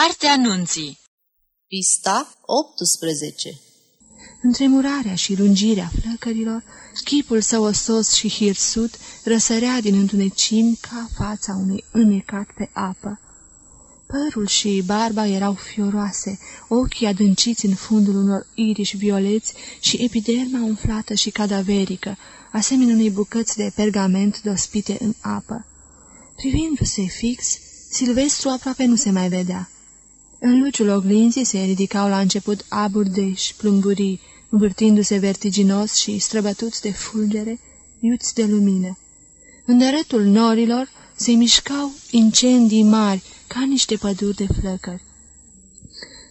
Cartea anunții Pista 18 Întremurarea și lungirea flăcărilor, chipul său osos și hirsut răsărea din întunecimi ca fața unui înnecat pe apă. Părul și barba erau fioroase, ochii adânciți în fundul unor iriși violeți și epiderma umflată și cadaverică, asemenea unei bucăți de pergament dospite în apă. Privindu-se fix, Silvestru aproape nu se mai vedea. În luciul oglinzii se ridicau la început aburi de plumburii, învârtindu-se vertiginos și străbătuți de fulgere, iuți de lumină. În dărătul norilor se mișcau incendii mari, ca niște păduri de flăcări.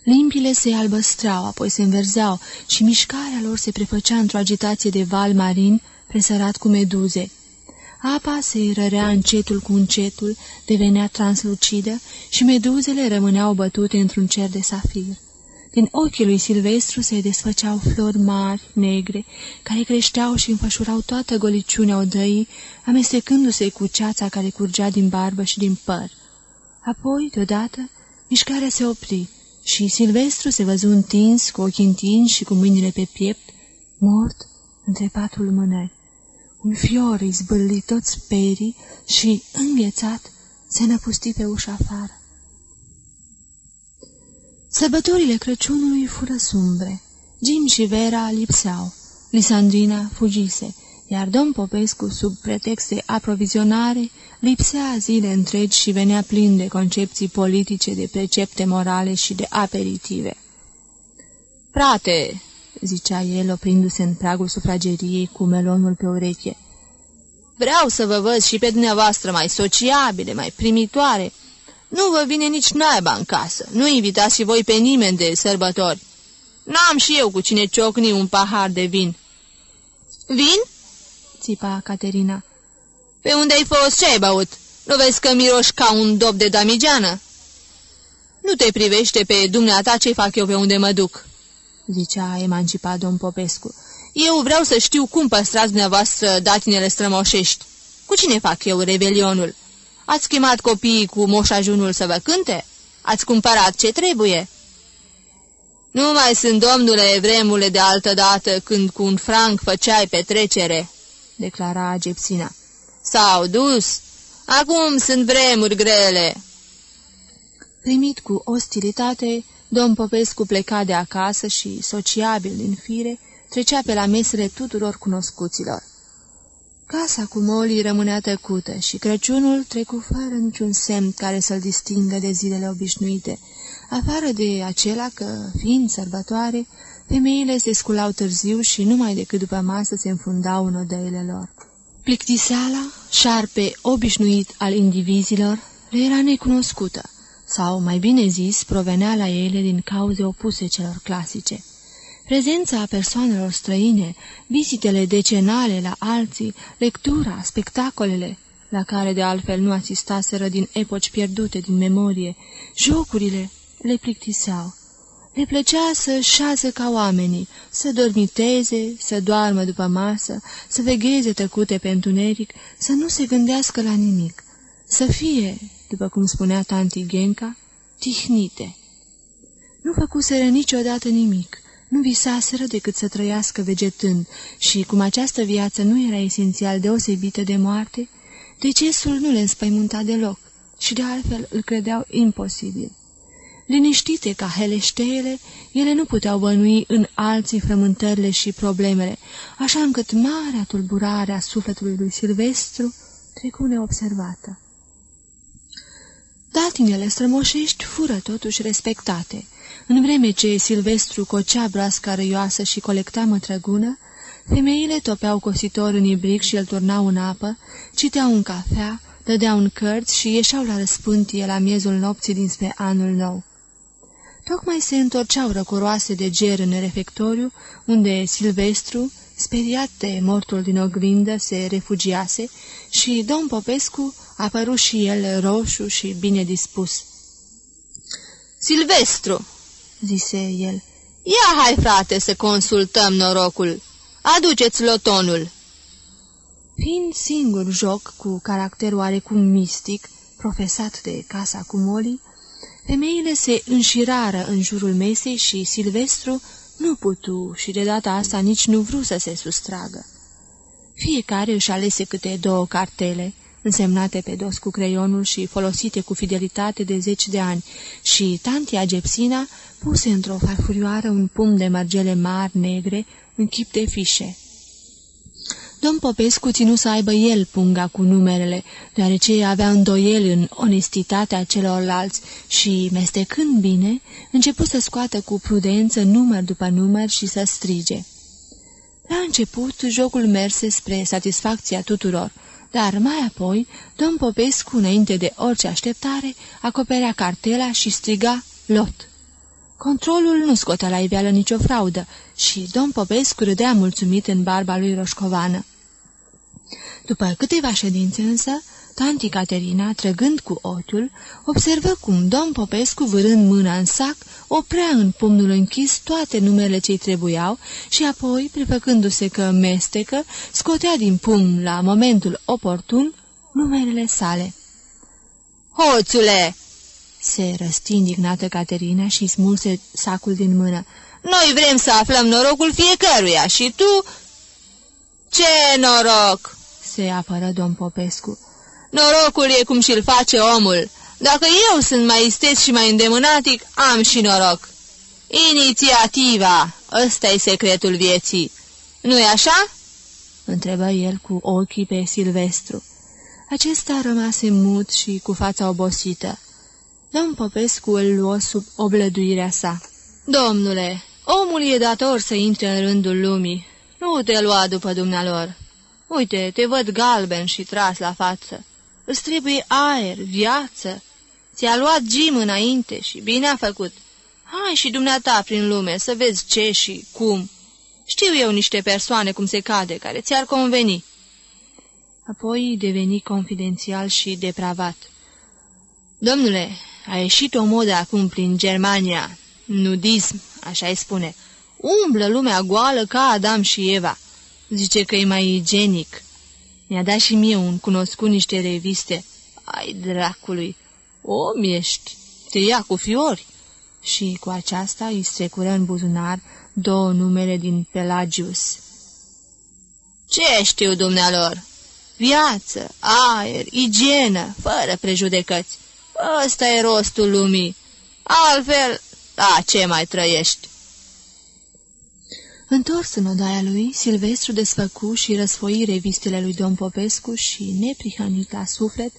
Limpile se albăstrau, apoi se înverzeau și mișcarea lor se prefăcea într-o agitație de val marin presărat cu meduze. Apa se rărea încetul cu încetul, devenea translucidă și meduzele rămâneau bătute într-un cer de safir. Din ochii lui Silvestru se desfăceau flori mari, negre, care creșteau și înfășurau toată goliciunea odăii, amestecându-se cu ceața care curgea din barbă și din păr. Apoi, deodată, mișcarea se opri și Silvestru se văzu întins, cu ochii întinși și cu mâinile pe piept, mort între patru lumânări. Un fior izbâlli toți perii și, înghețat, se năpusti pe ușa afară. Sărbătorile Crăciunului fură sumbre. Jim și Vera lipseau. Lisandrina fugise, iar domn Popescu, sub pretext de aprovizionare, lipsea zile întregi și venea plin de concepții politice, de precepte morale și de aperitive. Frate, zicea el, oprindu-se în pragul sufrageriei cu melonul pe ureche, vreau să vă văd și pe dumneavoastră mai sociabile, mai primitoare, nu vă vine nici naiba în casă. Nu invitați și voi pe nimeni de sărbători. N-am și eu cu cine ciocni un pahar de vin." Vin?" țipa Caterina. Pe unde ai fost? Ce ai băut? Nu vezi că miroși ca un dop de damigeană?" Nu te privește pe dumneata ce fac eu pe unde mă duc," zicea emancipat domn Popescu. Eu vreau să știu cum păstrați dumneavoastră datinele strămoșești. Cu cine fac eu revelionul?" Ați chemat copiii cu moșajunul să vă cânte? Ați cumpărat ce trebuie?" Nu mai sunt, domnule, vremurile de altă dată când cu un franc făceai petrecere," declara Agepsina. S-au dus. Acum sunt vremuri grele." Primit cu ostilitate, domn Popescu pleca de acasă și, sociabil din fire, trecea pe la mesele tuturor cunoscuților. Casa cu molii rămânea tăcută și Crăciunul trecu fără niciun semn care să-l distingă de zilele obișnuite, afară de acela că, fiind sărbătoare, femeile se sculau târziu și numai decât după masă se înfundau în odăile lor. Plictiseala, șarpe obișnuit al indivizilor, le era necunoscută, sau, mai bine zis, provenea la ele din cauze opuse celor clasice. Prezența persoanelor străine, vizitele decenale la alții, lectura, spectacolele, la care de altfel nu asistaseră din epoci pierdute din memorie, jocurile, le plictiseau. Le plăcea să șază ca oamenii, să dormiteze, să doarmă după masă, să vegheze tăcute pe întuneric, să nu se gândească la nimic, să fie, după cum spunea tanti Genca, tihnite. Nu făcuseră niciodată nimic, nu visaseră decât să trăiască vegetând și, cum această viață nu era esențial deosebită de moarte, decesul nu le înspăimânta deloc și de altfel îl credeau imposibil. Liniștite ca heleșteele, ele nu puteau bănui în alții frământările și problemele, așa încât marea tulburare a sufletului lui Silvestru trecu neobservată. Datinele strămoșești fură totuși respectate, în vreme ce Silvestru cocea broasca răioasă și colecta mătrăgună, femeile topeau cositor în ibric și îl turnau în apă, citeau în cafea, dădeau în cărți și ieșeau la răspântie la miezul nopții dinspre anul nou. Tocmai se întorceau răcoroase de ger în refectoriu, unde Silvestru, speriat de mortul din oglindă, se refugiase și domn Popescu a părut și el roșu și bine dispus. Silvestru!" zise el. Ia hai, frate, să consultăm norocul. Aduceți lotonul." Fiind singur joc cu caracter oarecum mistic, profesat de casa cu molii, Femeile se înșirară în jurul mesei și Silvestru nu putu și de data asta nici nu vru să se sustragă. Fiecare își alese câte două cartele, însemnate pe dos cu creionul și folosite cu fidelitate de zeci de ani, și tantia Gepsina puse într-o farfurioară un pumn de mărgele mari negre în chip de fișe. Domn Popescu ținu să aibă el punga cu numerele, deoarece avea îndoieli în onestitatea celorlalți și, mestecând bine, început să scoată cu prudență număr după număr și să strige. La început, jocul merse spre satisfacția tuturor, dar mai apoi, domn Popescu, înainte de orice așteptare, acoperea cartela și striga lot. Controlul nu scotea la iveală nicio fraudă și domn Popescu râdea mulțumit în barba lui roșcovană. După câteva ședințe însă, tanti Caterina, trăgând cu ochiul, observă cum domn Popescu, vârând mâna în sac, oprea în pumnul închis toate numele ce-i trebuiau și apoi, prefăcându-se că mestecă, scotea din pumn la momentul oportun numerele sale. Hoțule!" se răsti indignată Caterina și smulse sacul din mână. Noi vrem să aflăm norocul fiecăruia și tu... Ce noroc!" se apără domn Popescu. Norocul e cum și-l face omul. Dacă eu sunt mai isteț și mai îndemânatic, am și noroc. Inițiativa, ăsta e secretul vieții. Nu-i așa?" întrebă el cu ochii pe Silvestru. Acesta rămase mut și cu fața obosită. Domn Popescu îl luă sub oblăduirea sa. Domnule, omul e dator să intre în rândul lumii. Nu te lua după dumnealor. Uite, te văd galben și tras la față. Îți trebuie aer, viață. Ți-a luat Jim înainte și bine a făcut. Hai și dumneata prin lume să vezi ce și cum. Știu eu niște persoane cum se cade, care ți-ar conveni. Apoi deveni confidențial și depravat. Domnule, a ieșit o modă acum prin Germania, nudism, așa-i spune. Umblă lumea goală ca Adam și Eva. Zice că e mai igienic. Mi-a dat și mie un cunoscut niște reviste. Ai dracului, om ești, te ia cu fiori. Și cu aceasta îi strecură în buzunar două numere din Pelagius. Ce știu dumnealor? Viață, aer, igienă, fără prejudecăți. Ăsta e rostul lumii. Altfel, a ce mai trăiești? Întors în odaia lui, Silvestru desfăcu și răsfoi revistele lui Domn Popescu și, neprihănit la suflet,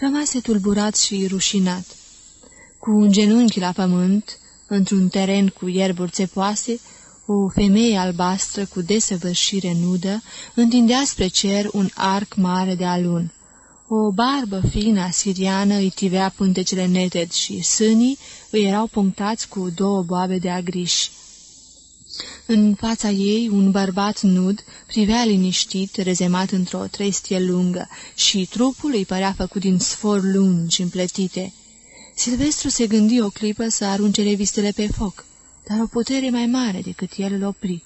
rămase tulburat și rușinat. Cu un genunchi la pământ, într-un teren cu ierburi țepoase, o femeie albastră cu desăvârșire nudă întindea spre cer un arc mare de alun. O barbă fină asiriană îi tivea pântecele neted și sânii îi erau punctați cu două boabe de agriși. În fața ei, un bărbat nud privea liniștit, rezemat într-o trestie lungă și trupul îi părea făcut din sfor lungi împletite. Silvestru se gândi o clipă să arunce revistele pe foc, dar o putere mai mare decât el îl opri.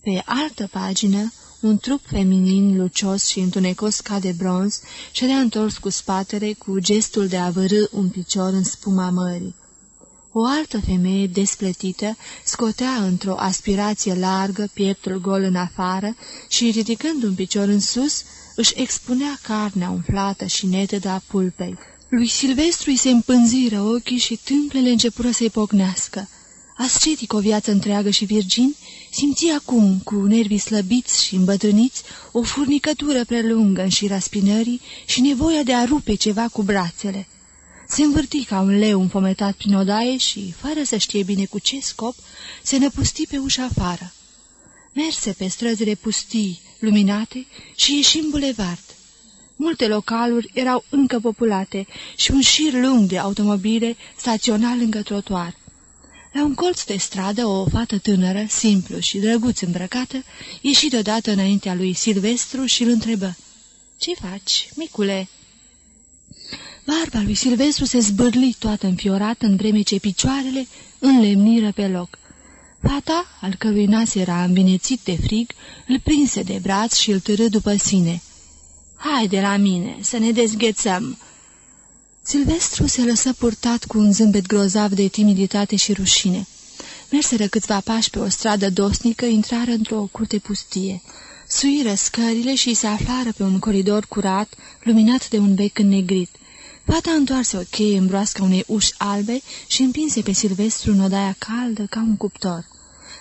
Pe altă pagină, un trup feminin lucios și întunecos ca de bronz ședea întors cu spatele cu gestul de a vărâ un picior în spuma mării. O altă femeie despletită scotea într-o aspirație largă pieptul gol în afară și, ridicând un picior în sus, își expunea carnea umflată și netedă a pulpei. Lui Silvestru îi se împânziră ochii și tâmplele începură să-i pocnească. Ascetic o viață întreagă și virgin, simți acum, cu nervii slăbiți și îmbătrâniți, o furnicătură prelungă în șira spinării și nevoia de a rupe ceva cu brațele. Se învârti ca un leu înfometat prin odaie și, fără să știe bine cu ce scop, se năpusti pe ușa afară. Merse pe străzile pustii, luminate și ieși în bulevard. Multe localuri erau încă populate și un șir lung de automobile staționa lângă trotuar. La un colț de stradă, o fată tânără, simplu și drăguț îmbrăcată, ieși deodată înaintea lui Silvestru și îl întrebă. Ce faci, micule?" Barba lui Silvestru se zbârli toată înfiorată în vreme ce picioarele înlemniră pe loc. Fata, al cărui nas era învinețit de frig, îl prinse de braț și îl târâ după sine. Hai de la mine, să ne dezghețăm!" Silvestru se lăsă purtat cu un zâmbet grozav de timiditate și rușine. Merseră câțiva pași pe o stradă dosnică, intrară într-o curte pustie. Suiră scările și se aflară pe un coridor curat, luminat de un bec înnegrit. Fata întoarse o cheie în broasca unei uși albe și împinse pe Silvestru în odaia caldă ca un cuptor.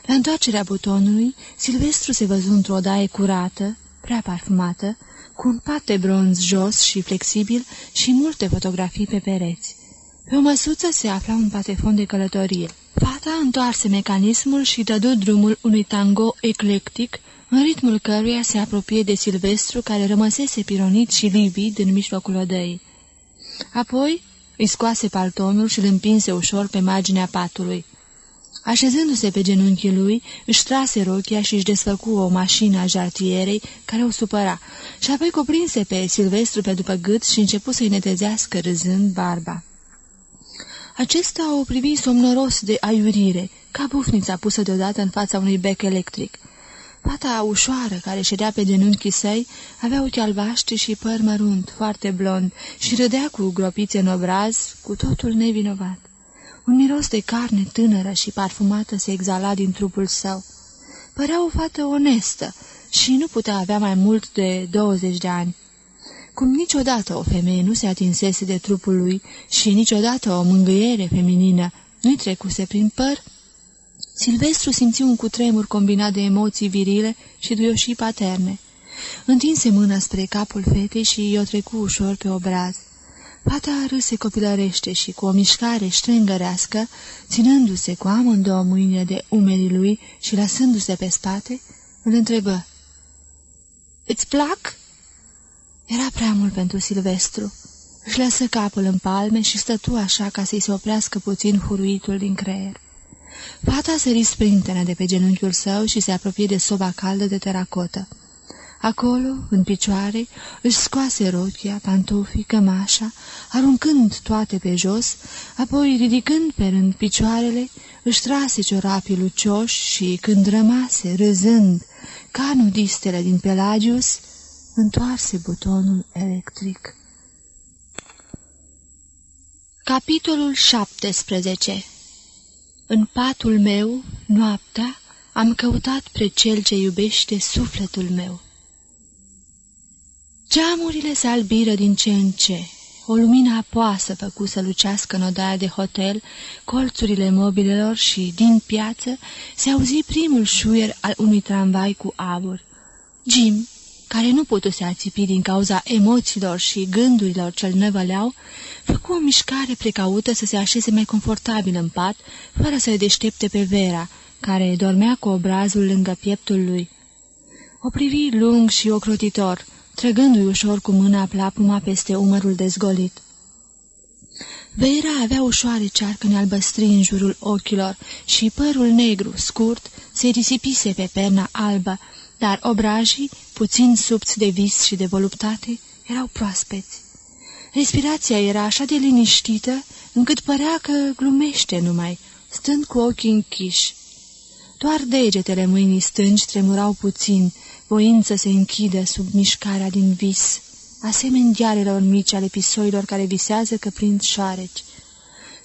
La întoarcerea butonului, Silvestru se văzu într-o odaie curată, prea parfumată, cu un pat de bronz jos și flexibil și multe fotografii pe pereți. Pe o măsuță se afla un patefon de călătorie. Fata întoarse mecanismul și dădu drumul unui tango eclectic, în ritmul căruia se apropie de Silvestru, care rămăsese pironit și livid în mijlocul odăii. Apoi îi scoase paltonul și îl împinse ușor pe marginea patului. Așezându-se pe genunchii lui, își trase rochia și își desfăcu o mașină a jartierei care o supăra, și apoi cuprinse pe Silvestru pe după gât și începu să-i netezească râzând barba. Acesta o privi somnoros de aiurire, ca bufnița pusă deodată în fața unui bec electric. Fata ușoară, care ședea pe genunchii săi, avea ochi albaștri și păr mărunt, foarte blond, și râdea cu gropițe în obraz, cu totul nevinovat. Un miros de carne tânără și parfumată se exala din trupul său. Părea o fată onestă și nu putea avea mai mult de 20 de ani. Cum niciodată o femeie nu se atinsese de trupul lui și niciodată o mângâiere feminină nu-i trecuse prin păr, Silvestru simți un cutremur combinat de emoții virile și duioșii paterne. Întinse mâna spre capul fetei și i-o trecu ușor pe obraz. Fata râse copilărește și cu o mișcare strângărească, ținându-se cu amândouă mâine de umerii lui și lăsându-se pe spate, îl întrebă. Îți plac?" Era prea mult pentru Silvestru. Își lăsă capul în palme și stătu așa ca să-i se oprească puțin huruitul din creier. Fata sări sprintenă de pe genunchiul său și se apropie de soba caldă de teracotă. Acolo, în picioare, își scoase rochia, pantofii, cămașa, aruncând toate pe jos, apoi, ridicând pe rând picioarele, își trase ciorapii lucioși și, când rămase, râzând, ca nudistele din Pelagius, întoarse butonul electric. Capitolul 17 În patul meu, noaptea, am căutat pre cel ce iubește sufletul meu. Geamurile se albiră din ce în ce. O lumină apoasă făcu să lucească în odaia de hotel, colțurile mobilelor și, din piață, se auzi primul șuier al unui tramvai cu abur. Jim, care nu putuse ațipi din cauza emoțiilor și gândurilor ce-l năvăleau, făcu o mișcare precaută să se așeze mai confortabil în pat, fără să-i deștepte pe Vera, care dormea cu obrazul lângă pieptul lui. O privi lung și ocrotitor, trăgându-i ușor cu mâna plapuma peste umărul dezgolit. Veira avea ușoare cearcăne albăstri în jurul ochilor și părul negru, scurt, se risipise pe perna albă, dar obrajii, puțin subți de vis și de voluptate, erau proaspeți. Respirația era așa de liniștită, încât părea că glumește numai, stând cu ochii închiși. Doar degetele mâinii stângi tremurau puțin, voind să se închidă sub mișcarea din vis, asemeni diarelor mici ale pisoilor care visează că prind șoareci.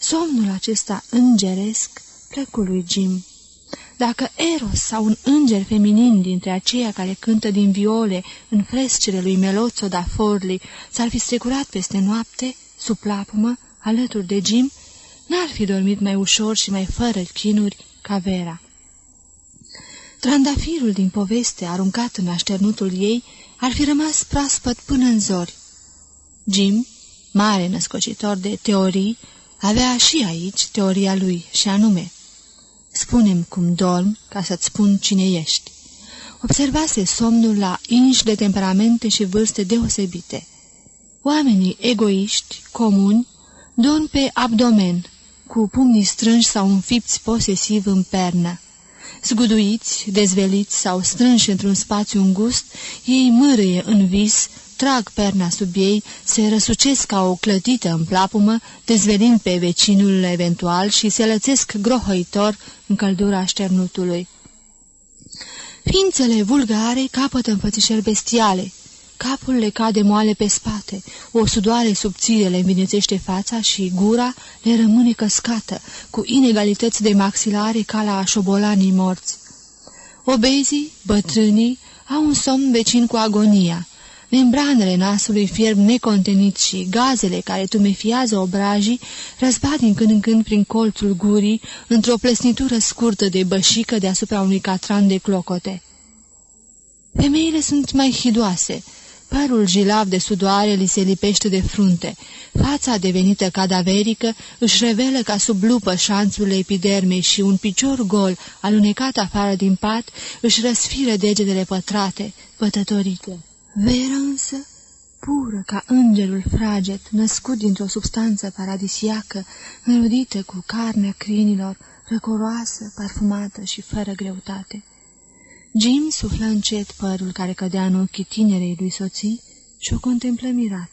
Somnul acesta îngeresc plăcu lui Jim. Dacă Eros sau un înger feminin dintre aceia care cântă din viole în frescele lui Melozzo da Forli s-ar fi strecurat peste noapte, sub lapumă, alături de Jim, n-ar fi dormit mai ușor și mai fără chinuri ca Vera. Trandafirul din poveste, aruncat în așternutul ei, ar fi rămas proaspăt până în zori. Jim, mare născocitor de teorii, avea și aici teoria lui, și anume, Spunem cum dorm ca să-ți spun cine ești. Observase somnul la inși de temperamente și vârste deosebite. Oamenii egoiști, comuni, dorm pe abdomen, cu pumnii strânși sau înfipți posesiv în pernă. Zguduiți, dezveliți sau strânși într-un spațiu îngust, ei mârâie în vis, trag perna sub ei, se răsucesc ca o clătită în plapumă, dezvelind pe vecinul eventual și se lățesc grohăitor în căldura așternutului. Ființele vulgare capătă înfățișări bestiale, capul le cade moale pe spate, o sudoare subțire le învinețește fața și gura le rămâne căscată, cu inegalități de maxilare ca la șobolanii morți. Obezii, bătrânii, au un somn vecin cu agonia. Membranele nasului fierb necontenit și gazele care tumefiază obrajii răzbat din când în când prin colțul gurii într-o plesnitură scurtă de bășică deasupra unui catran de clocote. Femeile sunt mai hidoase, părul jilav de sudoare li se lipește de frunte, fața devenită cadaverică își revelă ca sub lupă șanțurile epidermei și un picior gol, alunecat afară din pat, își răsfiră degetele pătrate, pătătorite. Vera însă, pură ca îngerul fraget, născut dintr-o substanță paradisiacă, înrodită cu carnea crinilor, răcoroasă, parfumată și fără greutate. Jim suflă încet părul care cădea în ochii tinerei lui soții și o contemplă mirat.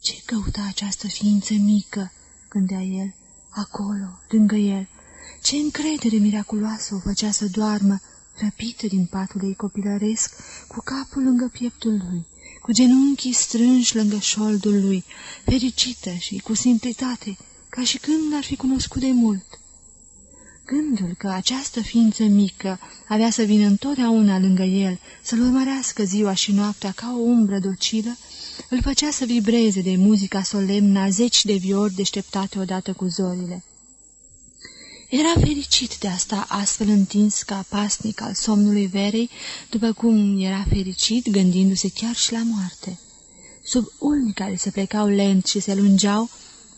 Ce căuta această ființă mică, gândea el, acolo, lângă el? Ce încredere miraculoasă o făcea să doarmă, răpită din patul ei copilăresc, cu capul lângă pieptul lui, cu genunchii strânși lângă șoldul lui, fericită și cu simplitate, ca și când l-ar fi cunoscut de mult. Gândul că această ființă mică avea să vină întotdeauna lângă el, să-l urmărească ziua și noaptea ca o umbră docilă, îl făcea să vibreze de muzica solemnă a zeci de viori deșteptate odată cu zorile. Era fericit de asta astfel întins ca pasnic al somnului verei, după cum era fericit gândindu-se chiar și la moarte. Sub ulni care se plecau lent și se lungeau,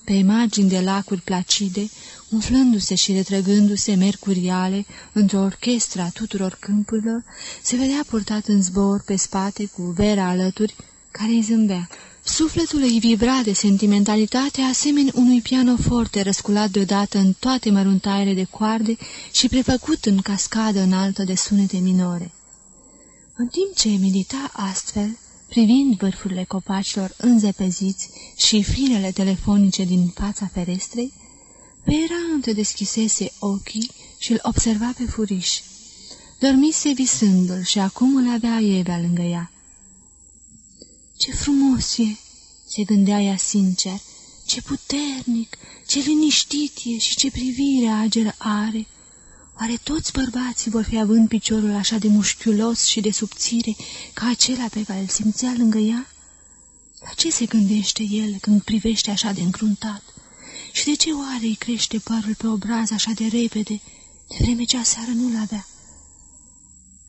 pe imagini de lacuri placide, umflându-se și retrăgându-se mercuriale într-o orchestră a tuturor câmpurilor, se vedea purtat în zbor pe spate cu vera alături, care îi zâmbea. Sufletul îi vibra de sentimentalitate asemeni unui pianoforte răsculat deodată în toate măruntaiele de coarde și prefăcut în cascadă înaltă de sunete minore. În timp ce medita astfel, privind vârfurile copacilor înzepeziți și firele telefonice din fața ferestrei, Vera întredeschisese ochii și îl observa pe furiș. Dormise visându-l și acum îl avea Evea lângă ea. Ce frumos e!" se gândea ea sincer. Ce puternic, ce liniștit e și ce privire ageră are! Oare toți bărbații vor fi având piciorul așa de mușchiulos și de subțire ca acela pe care îl simțea lângă ea? La ce se gândește el când privește așa de încruntat? Și de ce oare îi crește părul pe obraz așa de repede, de vreme ce aseară nu-l avea?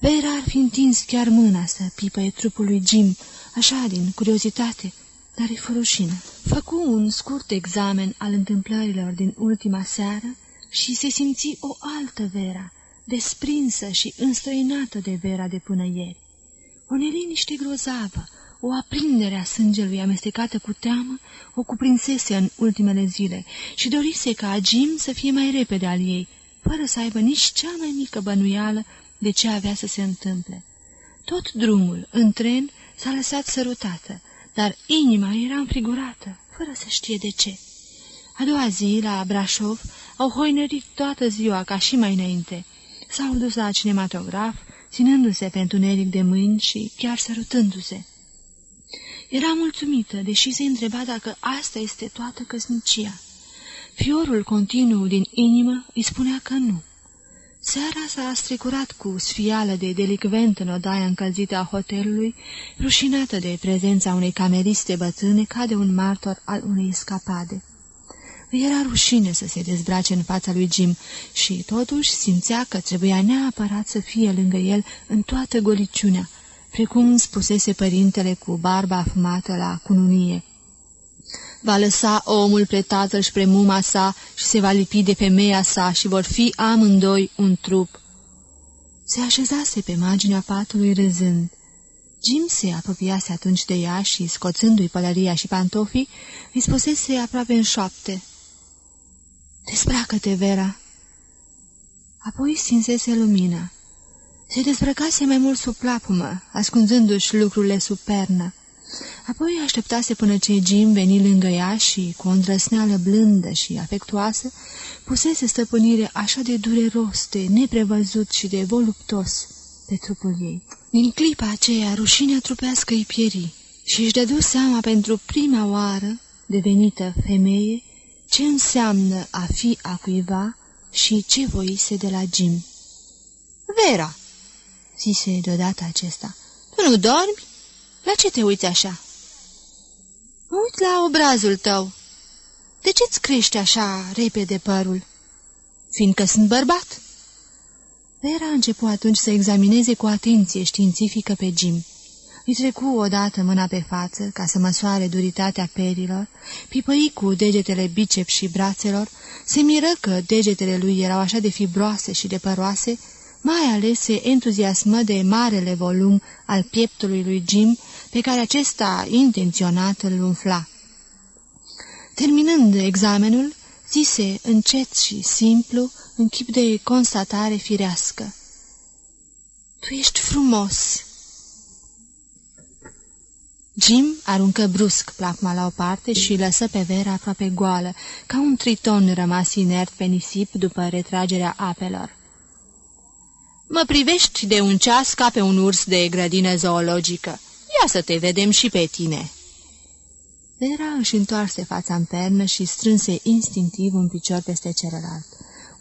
Vera ar fi întins chiar mâna să pipăie trupul lui Jim, așa din curiozitate, dar e fără rușine. Făcu un scurt examen al întâmplărilor din ultima seară și se simți o altă Vera, desprinsă și înstrăinată de Vera de până ieri. O neliniște grozavă, o aprindere a sângelui amestecată cu teamă o cuprinsese în ultimele zile și dorise ca Jim să fie mai repede al ei, fără să aibă nici cea mai mică bănuială de ce avea să se întâmple. Tot drumul, în tren, s-a lăsat sărutată, dar inima era înfrigurată, fără să știe de ce. A doua zi, la Brașov, au hoinărit toată ziua ca și mai înainte. S-au dus la cinematograf, ținându-se pe întuneric de mâini și chiar sărutându-se. Era mulțumită, deși se întreba dacă asta este toată căsnicia. Fiorul continuu din inimă îi spunea că nu. Seara s-a strecurat cu sfială de delicvent în odaia încălzită a hotelului, rușinată de prezența unei cameriste bătrâne ca de un martor al unei escapade. Îi era rușine să se dezbrace în fața lui Jim și totuși simțea că trebuia neapărat să fie lângă el în toată goliciunea, precum spusese părintele cu barba afumată la cununie. Va lăsa omul pre tatăl și pre muma sa și se va lipi de femeia sa și vor fi amândoi un trup. Se așezase pe marginea patului râzând. Jim se apropiase atunci de ea și, scoțându-i pălăria și pantofii, îi spusese aproape în șoapte. Dezbracă-te, Vera!" Apoi stinsese lumina. Se dezbrăcase mai mult sub plapumă, ascunzându-și lucrurile sub pernă. Apoi așteptase până ce Jim veni lângă ea și, cu o îndrăsneală blândă și afectuoasă, pusese stăpânire așa de dureros, de neprevăzut și de voluptos pe trupul ei. Din clipa aceea, rușinea trupească îi pieri și își dădu seama pentru prima oară, devenită femeie, ce înseamnă a fi a cuiva și ce voise de la Jim. Vera, zise deodată acesta, tu nu dormi? La ce te uiți așa? Mă uit la obrazul tău. De ce-ți crește așa repede părul? Fiindcă sunt bărbat. Vera începu atunci să examineze cu atenție științifică pe Jim. Îi trecu odată mâna pe față, ca să măsoare duritatea perilor, pipăi cu degetele bicep și brațelor, se miră că degetele lui erau așa de fibroase și de păroase, mai ales se entuziasmă de marele volum al pieptului lui Jim, pe care acesta intenționat îl umfla. Terminând examenul, zise încet și simplu, în chip de constatare firească. Tu ești frumos!" Jim aruncă brusc plapma la o parte și lăsă pe Vera aproape goală, ca un triton rămas inert pe nisip după retragerea apelor. Mă privești de un ceas ca pe un urs de grădină zoologică. Ia să te vedem și pe tine." Vera își întoarse fața în pernă și strânse instinctiv un picior peste celălalt.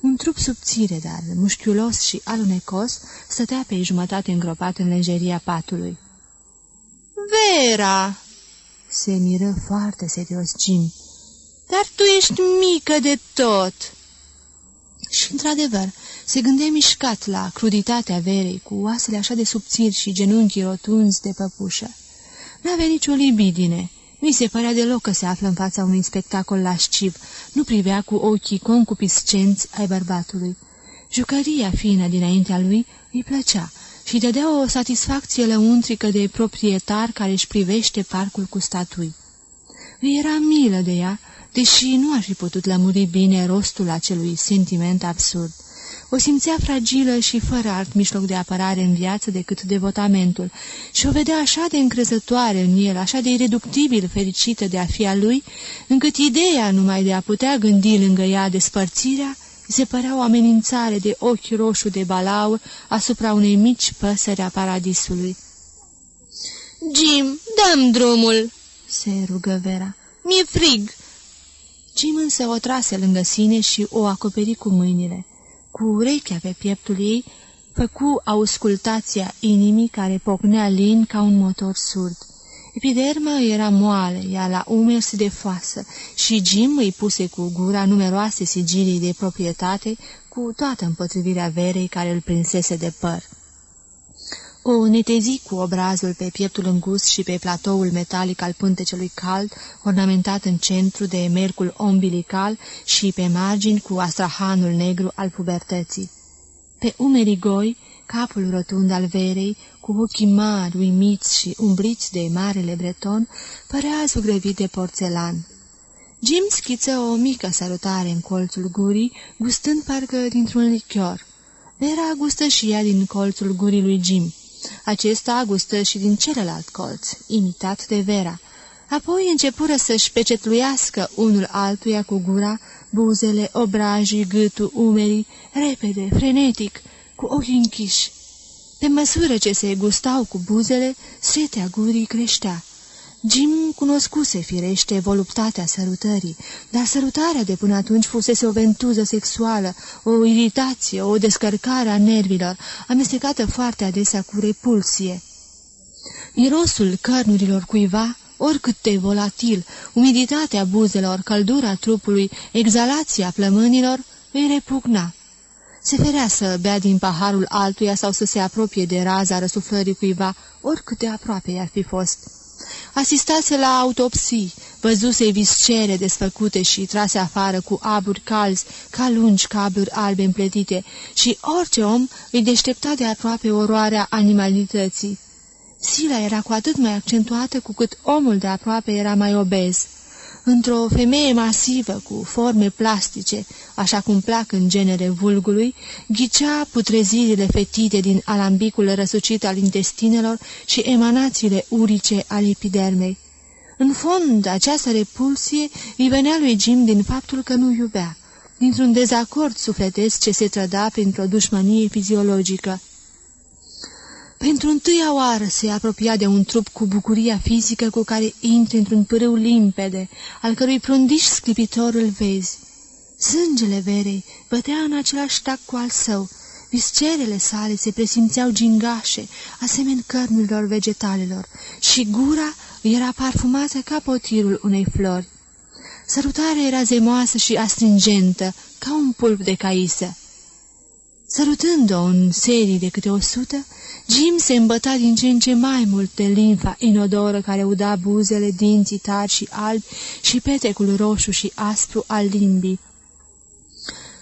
Un trup subțire, dar mușchiulos și alunecos, stătea pe jumătate îngropat în lejeria patului. Vera!" se miră foarte serios Jim. Dar tu ești mică de tot!" Și, într-adevăr, se gândea mișcat la cruditatea verei, cu oasele așa de subțiri și genunchii rotunzi de păpușă. N-avea nicio libidine. Nu-i se părea deloc că se află în fața unui spectacol lasciv. Nu privea cu ochii concupiscenți ai bărbatului. Jucăria fină dinaintea lui îi plăcea și dădea o satisfacție lăuntrică de proprietar care își privește parcul cu statui. Îi era milă de ea, deși nu ar fi putut lămuri bine rostul acelui sentiment absurd. O simțea fragilă și fără alt mijloc de apărare în viață decât devotamentul și o vedea așa de încrezătoare în el, așa de ireductibil fericită de a fi a lui, încât ideea numai de a putea gândi lângă ea despărțirea se părea o amenințare de ochi roșu de balau asupra unei mici păsări a paradisului. Jim, dăm drumul!" se rugă Vera. Mi-e frig!" Jim însă o trase lângă sine și o acoperi cu mâinile. Cu urechea pe pieptul ei, făcu auscultația inimii care pocnea lin ca un motor surd. Epiderma era moale, iar la umeri de foasă și Jim îi puse cu gura numeroase sigilii de proprietate, cu toată împotrivirea verei care îl prinsese de păr. O netezi cu obrazul pe pieptul îngust și pe platoul metalic al pântecelui cald, ornamentat în centru de mercul ombilical și pe margini cu astrahanul negru al pubertății. Pe umerii goi, capul rotund al verei, cu ochii mari, uimiți și umbriți de marele breton, părea zugrăvit de porțelan. Jim schiță o mică salutare în colțul gurii, gustând parcă dintr-un lichior. Vera gustă și ea din colțul gurii lui Jim. Acesta gustă și din celălalt colț, imitat de Vera. Apoi începură să-și pecetluiască unul altuia cu gura, buzele, obrajii, gâtul, umerii, repede, frenetic, cu ochii închiși. Pe măsură ce se gustau cu buzele, setea gurii creștea. Jim cunoscuse firește voluptatea sărutării, dar sărutarea de până atunci fusese o ventuză sexuală, o iritație, o descărcare a nervilor, amestecată foarte adesea cu repulsie. Mirosul cărnurilor cuiva, oricât de volatil, umiditatea buzelor, căldura trupului, exhalația plămânilor, îi repugna. Se ferea să bea din paharul altuia sau să se apropie de raza răsuflării cuiva, oricât de aproape i-ar fi fost. Asistase la autopsii, văzuse viscere desfăcute și trase afară cu aburi calzi, ca lungi cabluri albe împletite, și orice om îi deștepta de aproape oroarea animalității. Sila era cu atât mai accentuată cu cât omul de aproape era mai obez într-o femeie masivă cu forme plastice, așa cum plac în genere vulgului, ghicea putrezirile fetide din alambicul răsucit al intestinelor și emanațiile urice ale epidermei. În fond, această repulsie îi venea lui Jim din faptul că nu iubea, dintr-un dezacord sufletesc ce se trăda printr-o dușmănie fiziologică. Pentru întâia oară se apropia de un trup cu bucuria fizică cu care intri într-un pârâu limpede, al cărui prundiș sclipitor îl vezi. Sângele verei bătea în același tac cu al său, viscerele sale se presimțeau gingașe, asemeni cărnurilor vegetalelor, și gura era parfumată ca potirul unei flori. Sărutarea era zemoasă și astringentă, ca un pulp de caisă. Sărutând-o în serii de câte o sută, Jim se îmbăta din ce în ce mai mult de limfa inodoră care uda buzele, dinții tari și albi și petecul roșu și aspru al limbii.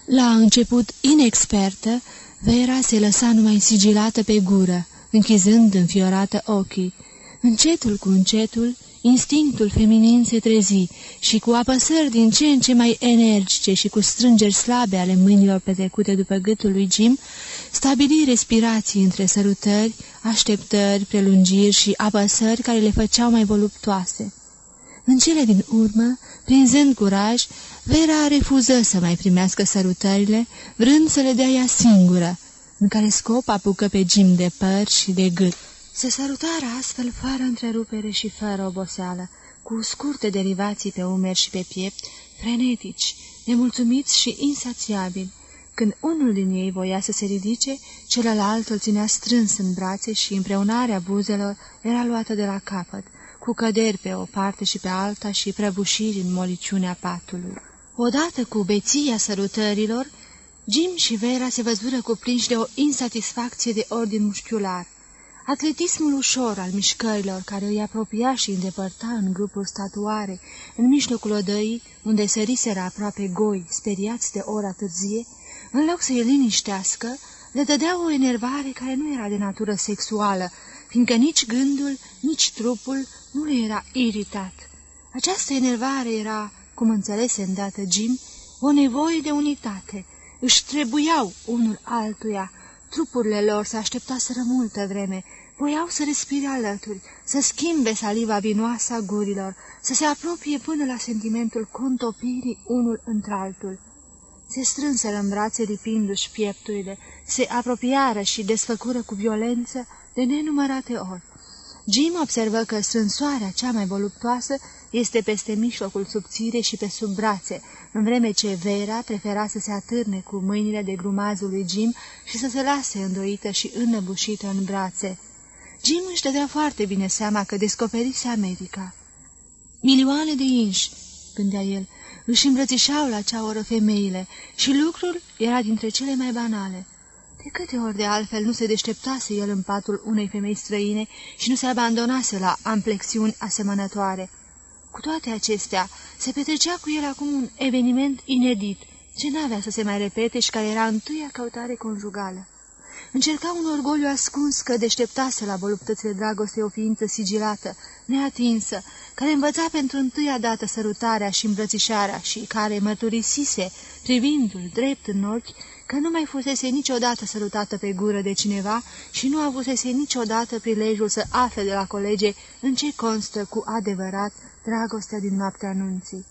La început inexpertă, Vera se lăsa numai sigilată pe gură, închizând înfiorată ochii. Încetul cu încetul, Instinctul feminin se trezi și cu apăsări din ce în ce mai energice și cu strângeri slabe ale mâinilor petrecute după gâtul lui Jim, stabili respirații între sărutări, așteptări, prelungiri și apăsări care le făceau mai voluptoase. În cele din urmă, prinzând curaj, Vera refuză să mai primească sărutările, vrând să le dea ea singură, în care scop apucă pe Jim de păr și de gât. Se sărutară astfel fără întrerupere și fără oboseală, cu scurte derivații pe umeri și pe piept, frenetici, nemulțumiți și insațiabili. Când unul din ei voia să se ridice, celălalt îl ținea strâns în brațe și împreunarea buzelor era luată de la capăt, cu căderi pe o parte și pe alta și prăbușiri în moliciunea patului. Odată cu beția sărutărilor, Jim și Vera se văzură cuprinși de o insatisfacție de ordin mușchiular. Atletismul ușor al mișcărilor care îi apropia și îndepărta în grupul statuare, în mijlocul odăii, unde săriseră aproape goi, speriați de ora târzie, în loc să-i liniștească, le dădea o enervare care nu era de natură sexuală, fiindcă nici gândul, nici trupul nu le era iritat. Această enervare era, cum înțelese îndată Jim, o nevoie de unitate. Își trebuiau unul altuia, trupurile lor se așteptaseră multă vreme, voiau să respire alături, să schimbe saliva vinoasă a gurilor, să se apropie până la sentimentul contopirii unul într-altul. Se strânseră în brațe lipindu-și piepturile, se apropiară și desfăcură cu violență de nenumărate ori. Jim observă că strânsoarea cea mai voluptoasă este peste mijlocul subțire și pe sub brațe, în vreme ce Vera prefera să se atârne cu mâinile de grumazul lui Jim și să se lase îndoită și înnăbușită în brațe. Jim își dădea foarte bine seama că descoperise America. Milioane de inși, gândea el, își îmbrățișau la acea oră femeile și lucrul era dintre cele mai banale. De câte ori de altfel nu se deșteptase el în patul unei femei străine și nu se abandonase la amplexiuni asemănătoare. Cu toate acestea, se petrecea cu el acum un eveniment inedit, ce n-avea să se mai repete și care era întâia căutare conjugală. Încerca un orgoliu ascuns că deșteptase la voluptățile dragostei o ființă sigilată, neatinsă, care învăța pentru întâia dată sărutarea și îmbrățișarea și care mărturisise, privindu-l drept în ochi, că nu mai fusese niciodată sărutată pe gură de cineva și nu avusese niciodată prilejul să afle de la colege în ce constă cu adevărat dragostea din noaptea anunții.